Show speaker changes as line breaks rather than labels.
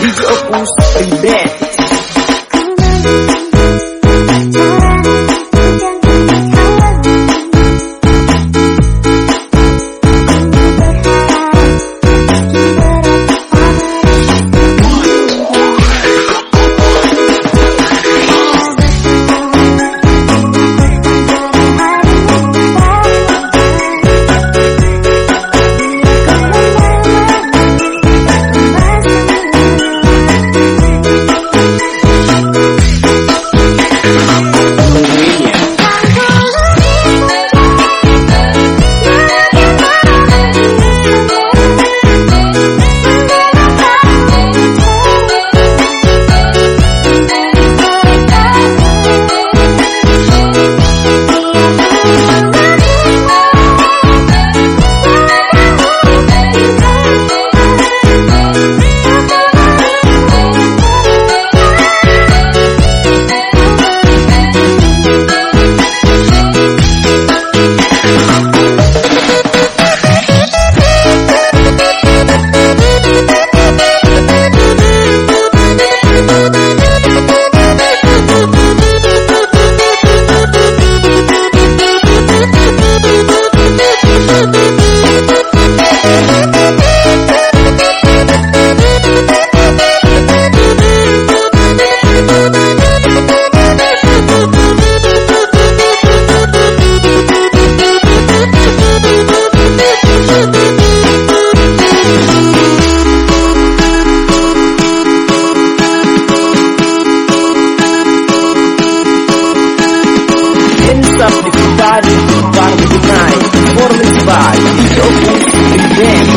DJ Opus Ribet everybody, party tonight, for the vibe, your food is